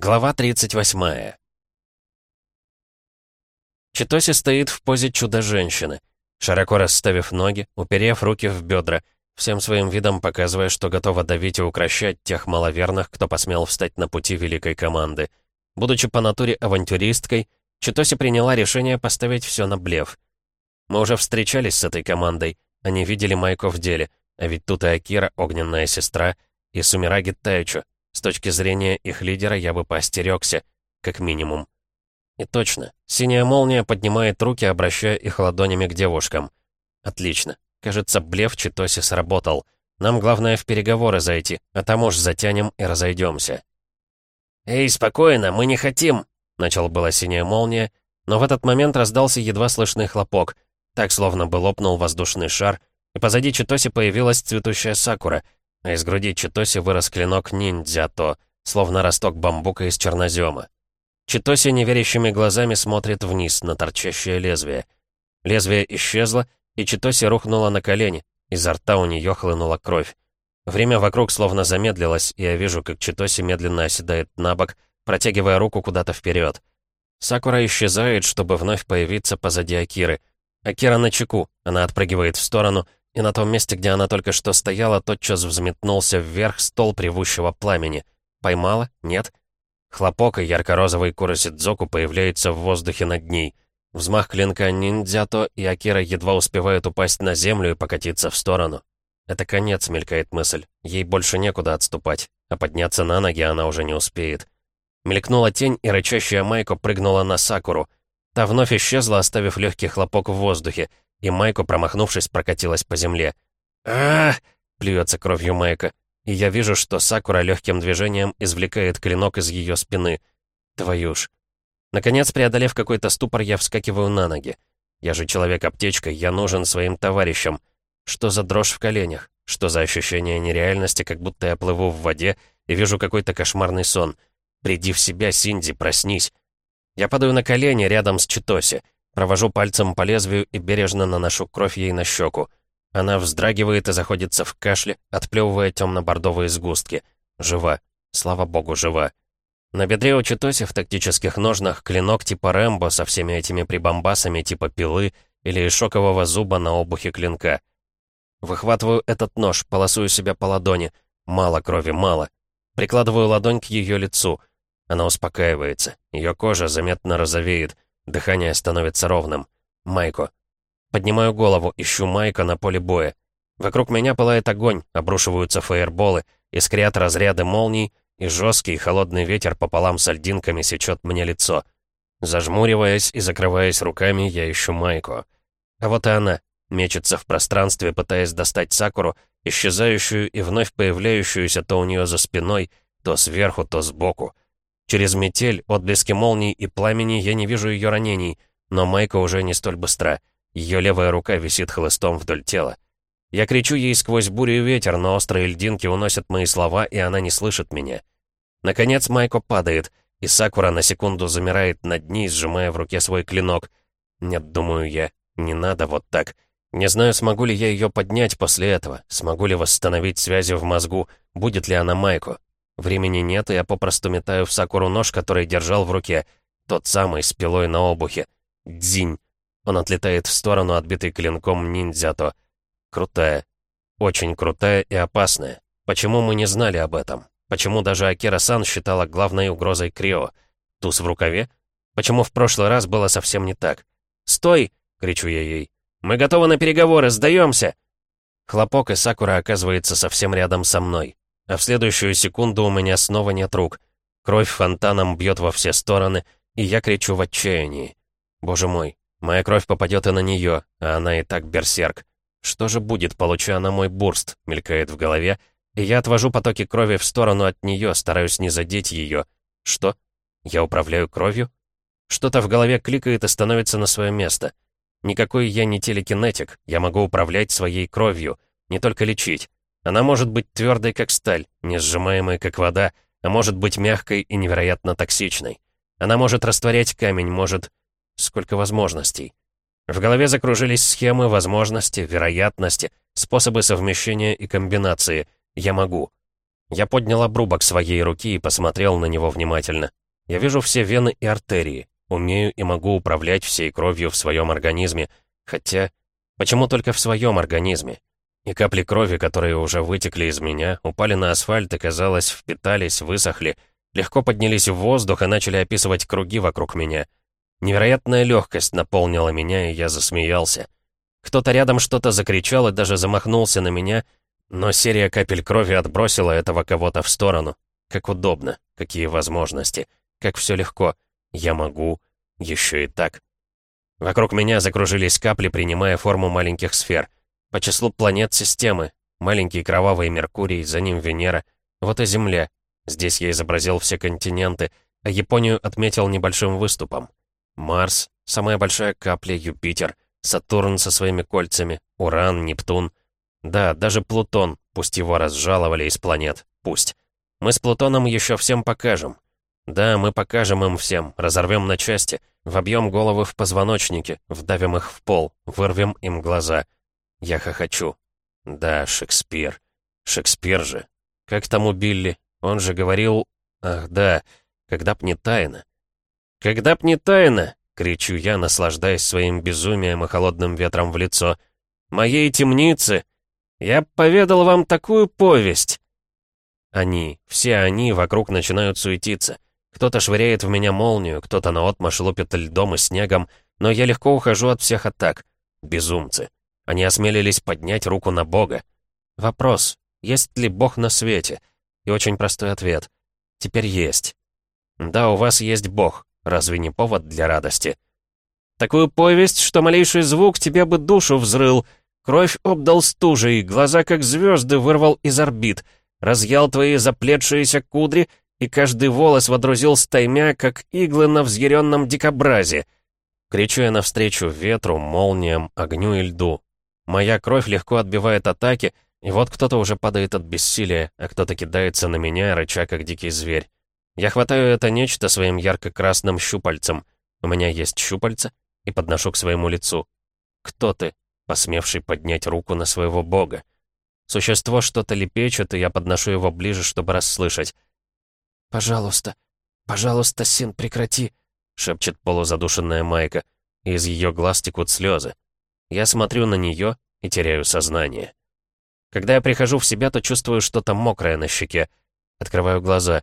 Глава 38 Читоси стоит в позе чудо-женщины, широко расставив ноги, уперев руки в бедра, всем своим видом показывая, что готова давить и укращать тех маловерных, кто посмел встать на пути великой команды. Будучи по натуре авантюристкой, Читоси приняла решение поставить все на блеф. Мы уже встречались с этой командой, они видели Майко в деле, а ведь тут и Акира, огненная сестра, и Сумираги Тайчу, с точки зрения их лидера я бы поостерегся, как минимум. И точно, синяя молния поднимает руки, обращая их ладонями к девушкам. Отлично. Кажется, блеф Читоси сработал. Нам главное в переговоры зайти, а там уж затянем и разойдемся. «Эй, спокойно, мы не хотим!» Начал была синяя молния, но в этот момент раздался едва слышный хлопок, так словно бы лопнул воздушный шар, и позади Читоси появилась цветущая сакура — а из груди Читоси вырос клинок ниндзято, словно росток бамбука из чернозема. Читоси неверящими глазами смотрит вниз на торчащее лезвие. Лезвие исчезло, и Читоси рухнула на колени, изо рта у нее хлынула кровь. Время вокруг словно замедлилось, и я вижу, как Читоси медленно оседает на бок, протягивая руку куда-то вперед. Сакура исчезает, чтобы вновь появиться позади Акиры. Акира на чеку, она отпрыгивает в сторону — и на том месте, где она только что стояла, тотчас взметнулся вверх стол привущего пламени. Поймала? Нет? Хлопок и ярко-розовый Куросидзоку появляется в воздухе над ней. Взмах клинка ниндзято, и Акира едва успевает упасть на землю и покатиться в сторону. Это конец, мелькает мысль. Ей больше некуда отступать, а подняться на ноги она уже не успеет. Мелькнула тень, и рычащая Майко прыгнула на Сакуру. Та вновь исчезла, оставив легкий хлопок в воздухе, и Майко, промахнувшись, прокатилась по земле. а, плюется кровью Майка, и я вижу, что Сакура легким движением извлекает клинок из ее спины. Твою ж. Наконец, преодолев какой-то ступор, я вскакиваю на ноги. Я же человек-аптечка, я нужен своим товарищам. Что за дрожь в коленях? Что за ощущение нереальности, как будто я плыву в воде и вижу какой-то кошмарный сон? Приди в себя, Синди, проснись. Я падаю на колени рядом с Читоси. Провожу пальцем по лезвию и бережно наношу кровь ей на щеку. Она вздрагивает и заходится в кашле, отплевывая темно-бордовые сгустки. Жива. Слава богу, жива. На бедре у Читоси в тактических ножнах клинок типа Рэмбо со всеми этими прибамбасами типа пилы или шокового зуба на обухе клинка. Выхватываю этот нож, полосую себя по ладони. Мало крови, мало. Прикладываю ладонь к ее лицу. Она успокаивается. Ее кожа заметно розовеет. Дыхание становится ровным. Майко. Поднимаю голову, ищу Майка на поле боя. Вокруг меня пылает огонь, обрушиваются фаерболы, искрят разряды молний, и жесткий холодный ветер пополам с льдинками сечет мне лицо. Зажмуриваясь и закрываясь руками, я ищу Майко. А вот и она, мечется в пространстве, пытаясь достать Сакуру, исчезающую и вновь появляющуюся то у нее за спиной, то сверху, то сбоку. Через метель, отблески молний и пламени я не вижу ее ранений, но Майка уже не столь быстра. Ее левая рука висит хлыстом вдоль тела. Я кричу ей сквозь бурю и ветер, но острые льдинки уносят мои слова, и она не слышит меня. Наконец Майко падает, и Сакура на секунду замирает над ней, сжимая в руке свой клинок. Нет, думаю я, не надо вот так. Не знаю, смогу ли я ее поднять после этого, смогу ли восстановить связи в мозгу, будет ли она Майко. Времени нет, и я попросту метаю в Сакуру нож, который держал в руке. Тот самый, с пилой на обухе. Дзинь. Он отлетает в сторону, отбитый клинком ниндзято. Крутая. Очень крутая и опасная. Почему мы не знали об этом? Почему даже Акира-сан считала главной угрозой Крио? Туз в рукаве? Почему в прошлый раз было совсем не так? «Стой!» — кричу я ей. «Мы готовы на переговоры, сдаемся!» Хлопок, и Сакура оказывается совсем рядом со мной. А в следующую секунду у меня снова нет рук. Кровь фонтаном бьет во все стороны, и я кричу в отчаянии. Боже мой, моя кровь попадет и на нее, а она и так берсерк. Что же будет, получая на мой бурст, мелькает в голове, и я отвожу потоки крови в сторону от нее, стараюсь не задеть ее. Что? Я управляю кровью? Что-то в голове кликает и становится на свое место. Никакой я не телекинетик, я могу управлять своей кровью, не только лечить. Она может быть твердой, как сталь, не сжимаемой, как вода, а может быть мягкой и невероятно токсичной. Она может растворять камень, может... Сколько возможностей. В голове закружились схемы, возможности, вероятности, способы совмещения и комбинации. Я могу. Я поднял обрубок своей руки и посмотрел на него внимательно. Я вижу все вены и артерии, умею и могу управлять всей кровью в своем организме, хотя... Почему только в своем организме? И капли крови, которые уже вытекли из меня, упали на асфальт и, казалось, впитались, высохли, легко поднялись в воздух и начали описывать круги вокруг меня. Невероятная легкость наполнила меня, и я засмеялся. Кто-то рядом что-то закричал и даже замахнулся на меня, но серия капель крови отбросила этого кого-то в сторону. Как удобно, какие возможности, как все легко. Я могу, еще и так. Вокруг меня закружились капли, принимая форму маленьких сфер. По числу планет системы. Маленький кровавый Меркурий, за ним Венера. Вот и Земля. Здесь я изобразил все континенты, а Японию отметил небольшим выступом. Марс, самая большая капля, Юпитер, Сатурн со своими кольцами, Уран, Нептун. Да, даже Плутон, пусть его разжаловали из планет, пусть. Мы с Плутоном еще всем покажем. Да, мы покажем им всем, разорвем на части, вобьем головы в позвоночники, вдавим их в пол, вырвем им глаза. Я хохочу. Да, Шекспир. Шекспир же. Как там убили? Он же говорил... Ах, да, когда б не тайна. «Когда б не тайна!» — кричу я, наслаждаясь своим безумием и холодным ветром в лицо. «Моей темницы! Я поведал вам такую повесть!» Они, все они вокруг начинают суетиться. Кто-то швыряет в меня молнию, кто-то наотмашь лупит льдом и снегом, но я легко ухожу от всех атак. Безумцы. Они осмелились поднять руку на Бога. Вопрос, есть ли Бог на свете? И очень простой ответ. Теперь есть. Да, у вас есть Бог. Разве не повод для радости? Такую повесть, что малейший звук тебе бы душу взрыл. Кровь обдал стужей, глаза как звезды вырвал из орбит, разъял твои заплетшиеся кудри и каждый волос водрузил стаймя, как иглы на взъяренном дикобразе. Кричу я навстречу ветру, молниям, огню и льду. Моя кровь легко отбивает атаки, и вот кто-то уже падает от бессилия, а кто-то кидается на меня, рыча как дикий зверь. Я хватаю это нечто своим ярко-красным щупальцем. У меня есть щупальца, и подношу к своему лицу. Кто ты, посмевший поднять руку на своего бога? Существо что-то лепечет, и я подношу его ближе, чтобы расслышать. «Пожалуйста, пожалуйста, сын, прекрати!» — шепчет полузадушенная Майка, и из ее глаз текут слезы. Я смотрю на нее и теряю сознание. Когда я прихожу в себя, то чувствую что-то мокрое на щеке. Открываю глаза.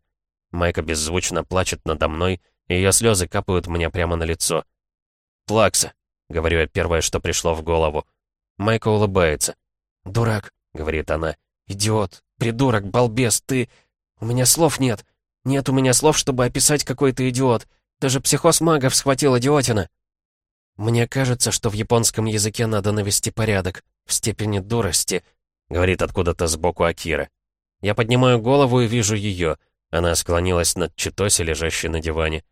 Майка беззвучно плачет надо мной, и ее слезы капают мне прямо на лицо. «Плакса», — говорю я первое, что пришло в голову. Майка улыбается. «Дурак», — говорит она. «Идиот, придурок, балбес, ты... У меня слов нет. Нет у меня слов, чтобы описать, какой ты идиот. Даже психоз магов схватил идиотина». «Мне кажется, что в японском языке надо навести порядок, в степени дурости», — говорит откуда-то сбоку Акира. Я поднимаю голову и вижу ее. Она склонилась над Читоси, лежащей на диване.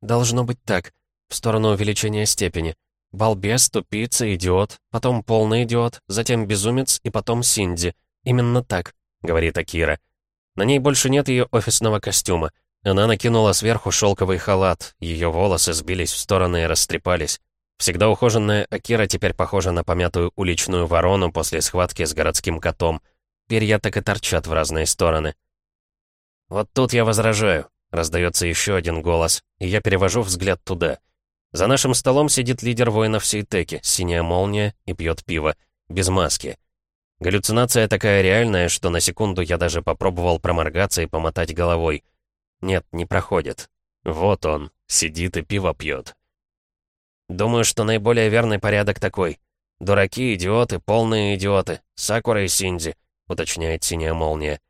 «Должно быть так, в сторону увеличения степени. Балбес, тупица, идиот, потом полный идиот, затем безумец и потом Синди. Именно так», — говорит Акира. На ней больше нет ее офисного костюма. Она накинула сверху шелковый халат, ее волосы сбились в стороны и растрепались. Всегда ухоженная Акира теперь похожа на помятую уличную ворону после схватки с городским котом. Перья так и торчат в разные стороны. «Вот тут я возражаю», — раздается еще один голос, и я перевожу взгляд туда. За нашим столом сидит лидер воинов Сейтеки, синяя молния, и пьет пиво, без маски. Галлюцинация такая реальная, что на секунду я даже попробовал проморгаться и помотать головой. Нет, не проходит. Вот он, сидит и пиво пьет. Думаю, что наиболее верный порядок такой. Дураки, идиоты, полные идиоты. Сакура и Синди, уточняет синяя молния.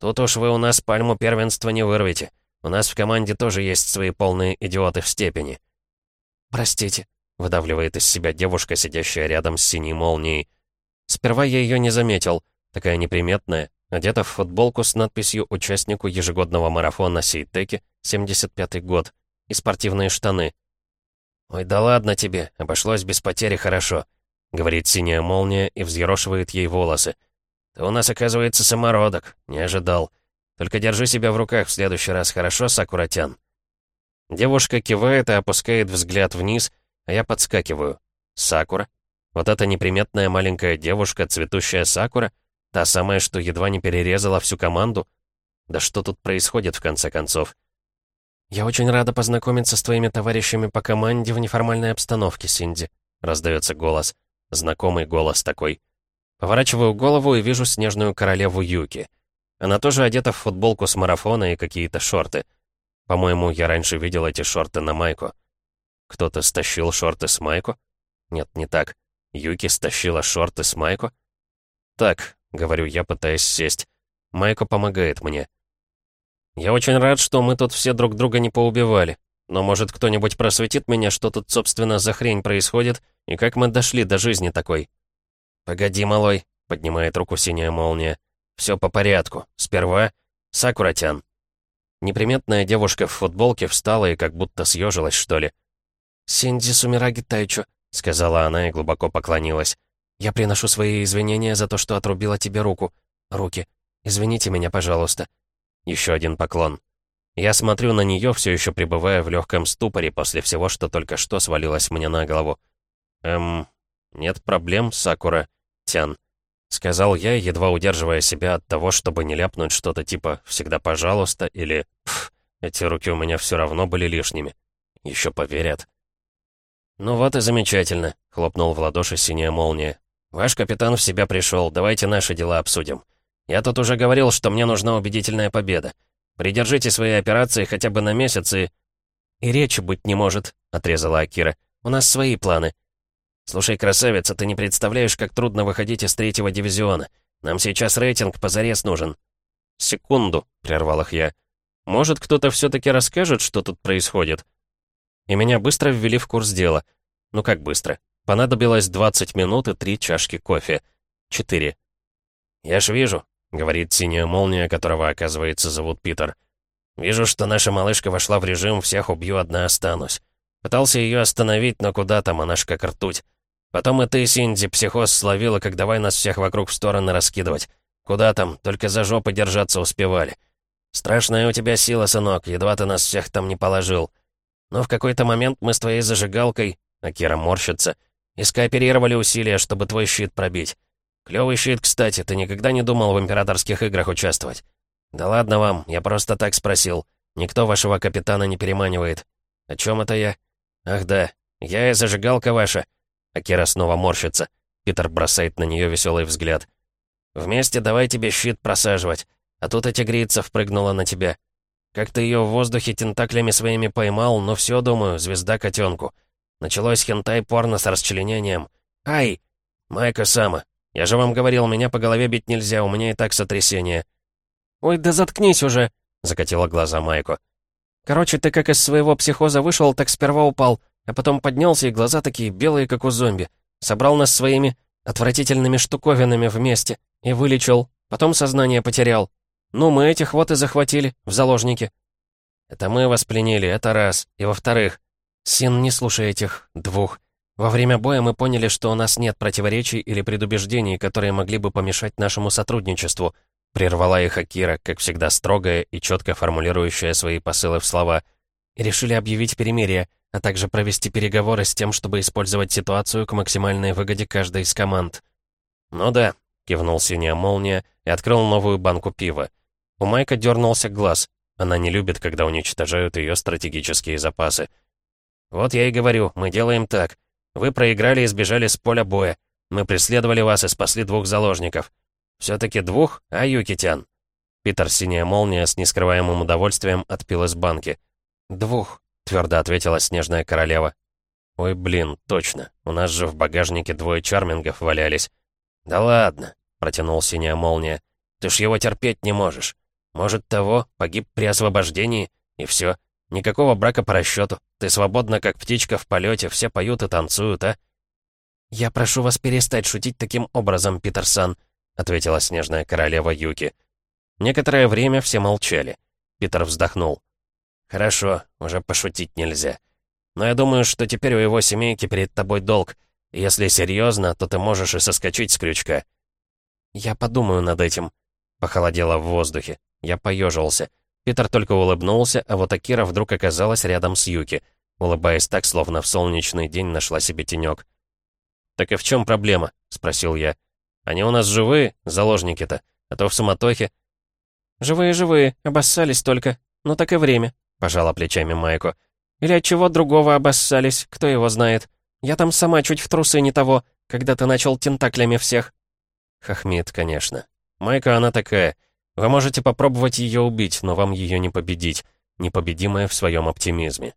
Тут уж вы у нас пальму первенства не вырвете. У нас в команде тоже есть свои полные идиоты в степени. Простите, выдавливает из себя девушка, сидящая рядом с синей молнией. Сперва я ее не заметил, такая неприметная, одета в футболку с надписью «Участнику ежегодного марафона Сейтеки, 75-й год» и спортивные штаны. «Ой, да ладно тебе, обошлось без потери хорошо», — говорит синяя молния и взъерошивает ей волосы. «Ты у нас, оказывается, самородок, не ожидал. Только держи себя в руках в следующий раз, хорошо, Сакуратян?» Девушка кивает и опускает взгляд вниз, а я подскакиваю. «Сакура?» Вот эта неприметная маленькая девушка, цветущая сакура? Та самая, что едва не перерезала всю команду? Да что тут происходит, в конце концов? «Я очень рада познакомиться с твоими товарищами по команде в неформальной обстановке, Синди», — раздается голос. Знакомый голос такой. Поворачиваю голову и вижу снежную королеву Юки. Она тоже одета в футболку с марафона и какие-то шорты. По-моему, я раньше видел эти шорты на майку. Кто-то стащил шорты с майку? Нет, не так. Юки стащила шорты с майку? Так, говорю я, пытаясь сесть. Майко помогает мне. Я очень рад, что мы тут все друг друга не поубивали. Но может кто-нибудь просветит меня, что тут, собственно, за хрень происходит, и как мы дошли до жизни такой? «Погоди, малой», — поднимает руку синяя молния. «Все по порядку. Сперва Сакуратян». Неприметная девушка в футболке встала и как будто съежилась, что ли. «Синди Сумираги Тайчу», — сказала она и глубоко поклонилась. «Я приношу свои извинения за то, что отрубила тебе руку. Руки. Извините меня, пожалуйста». Еще один поклон. Я смотрю на нее, все еще пребывая в легком ступоре после всего, что только что свалилось мне на голову. «Эм, нет проблем, Сакура, Тян», — сказал я, едва удерживая себя от того, чтобы не ляпнуть что-то типа «всегда пожалуйста» или «пф, эти руки у меня все равно были лишними». Еще поверят. «Ну вот и замечательно», — хлопнул в ладоши синяя молния. «Ваш капитан в себя пришел, давайте наши дела обсудим. Я тут уже говорил, что мне нужна убедительная победа. Придержите свои операции хотя бы на месяц и...» «И речи быть не может», — отрезала Акира. «У нас свои планы». «Слушай, красавица, ты не представляешь, как трудно выходить из третьего дивизиона. Нам сейчас рейтинг позарез нужен». «Секунду», — прервал их я. «Может, кто-то все-таки расскажет, что тут происходит?» И меня быстро ввели в курс дела. Ну как быстро? Понадобилось 20 минут и три чашки кофе. Четыре. «Я ж вижу», — говорит синяя молния, которого, оказывается, зовут Питер. «Вижу, что наша малышка вошла в режим «всех убью, одна останусь». Пытался ее остановить, но куда там, она ж как ртуть. Потом и ты, Синди, психоз словила, как давай нас всех вокруг в стороны раскидывать. Куда там, только за жопы держаться успевали. Страшная у тебя сила, сынок, едва ты нас всех там не положил. Но в какой-то момент мы с твоей зажигалкой, Акира морщится, и скооперировали усилия, чтобы твой щит пробить. Клёвый щит, кстати, ты никогда не думал в императорских играх участвовать? Да ладно вам, я просто так спросил. Никто вашего капитана не переманивает. О чем это я? Ах да, я и зажигалка ваша. Акира снова морщится. Питер бросает на нее веселый взгляд. «Вместе давай тебе щит просаживать. А тут эта тигрица впрыгнула на тебя. Как ты ее в воздухе тентаклями своими поймал, ну все, думаю, звезда котенку. Началось хентай-порно с расчленением. Ай! Майка Сама, я же вам говорил, меня по голове бить нельзя, у меня и так сотрясение». «Ой, да заткнись уже!» — закатила глаза Майку. «Короче, ты как из своего психоза вышел, так сперва упал, а потом поднялся, и глаза такие белые, как у зомби. Собрал нас своими отвратительными штуковинами вместе и вылечил, потом сознание потерял. Ну, мы этих вот и захватили, в заложники». «Это мы вас пленили, это раз. И во-вторых, Син, не слушай этих двух. Во время боя мы поняли, что у нас нет противоречий или предубеждений, которые могли бы помешать нашему сотрудничеству. Прервала их Акира, как всегда строгая и четко формулирующая свои посылы в слова. И решили объявить перемирие, а также провести переговоры с тем, чтобы использовать ситуацию к максимальной выгоде каждой из команд. «Ну да», — кивнул синяя молния и открыл новую банку пива. У Майка дернулся глаз. Она не любит, когда уничтожают ее стратегические запасы. «Вот я и говорю, мы делаем так. Вы проиграли и сбежали с поля боя. Мы преследовали вас и спасли двух заложников. Все-таки двух, а Юкитян?» Питер Синяя Молния с нескрываемым удовольствием отпил из банки. «Двух», — твердо ответила Снежная Королева. «Ой, блин, точно. У нас же в багажнике двое чармингов валялись». «Да ладно», — протянул Синяя Молния. «Ты ж его терпеть не можешь. Может, того, погиб при освобождении, и все. Никакого брака по расчету. Ты свободна, как птичка в полете, все поют и танцуют, а?» «Я прошу вас перестать шутить таким образом, Питерсон», — ответила снежная королева Юки. Некоторое время все молчали. Питер вздохнул. «Хорошо, уже пошутить нельзя. Но я думаю, что теперь у его семейки перед тобой долг. Если серьезно, то ты можешь и соскочить с крючка». «Я подумаю над этим», — похолодело в воздухе. Я поежился. Питер только улыбнулся, а вот Акира вдруг оказалась рядом с Юки, улыбаясь так, словно в солнечный день нашла себе тенек. «Так и в чем проблема?» — спросил я. Они у нас живые, заложники-то, а то в суматохе». «Живые-живые, обоссались только. Ну так и время», — пожала плечами Майко. «Или от чего другого обоссались, кто его знает. Я там сама чуть в трусы не того, когда ты начал тентаклями всех». Хохмит, конечно. Майка она такая. Вы можете попробовать ее убить, но вам ее не победить. Непобедимая в своем оптимизме.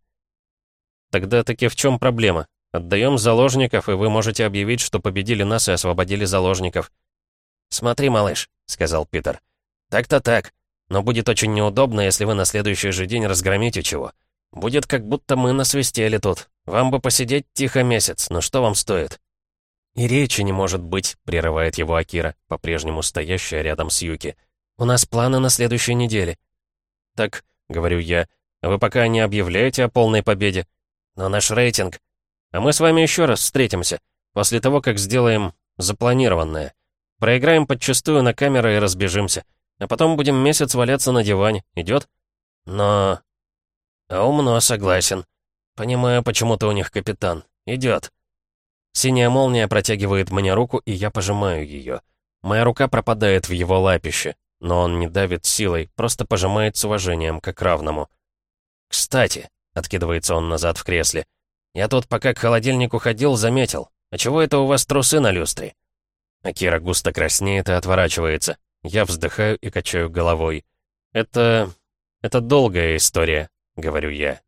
Тогда таки в чем проблема? Отдаем заложников, и вы можете объявить, что победили нас и освободили заложников. «Смотри, малыш», — сказал Питер. «Так-то так. Но будет очень неудобно, если вы на следующий же день разгромите чего. Будет как будто мы насвистели тут. Вам бы посидеть тихо месяц, но что вам стоит?» «И речи не может быть», — прерывает его Акира, по-прежнему стоящая рядом с Юки. «У нас планы на следующей неделе». «Так», — говорю я, — «вы пока не объявляете о полной победе. Но наш рейтинг... А мы с вами еще раз встретимся, после того, как сделаем запланированное. Проиграем подчистую на камеры и разбежимся. А потом будем месяц валяться на диване. Идет? Но... А умно, согласен. Понимаю, почему ты у них капитан. Идет. Синяя молния протягивает мне руку, и я пожимаю ее. Моя рука пропадает в его лапище, но он не давит силой, просто пожимает с уважением, как равному. «Кстати», — откидывается он назад в кресле, «я тут, пока к холодильнику ходил, заметил. А чего это у вас трусы на люстре?» Акира густо краснеет и отворачивается. Я вздыхаю и качаю головой. «Это... это долгая история», — говорю я.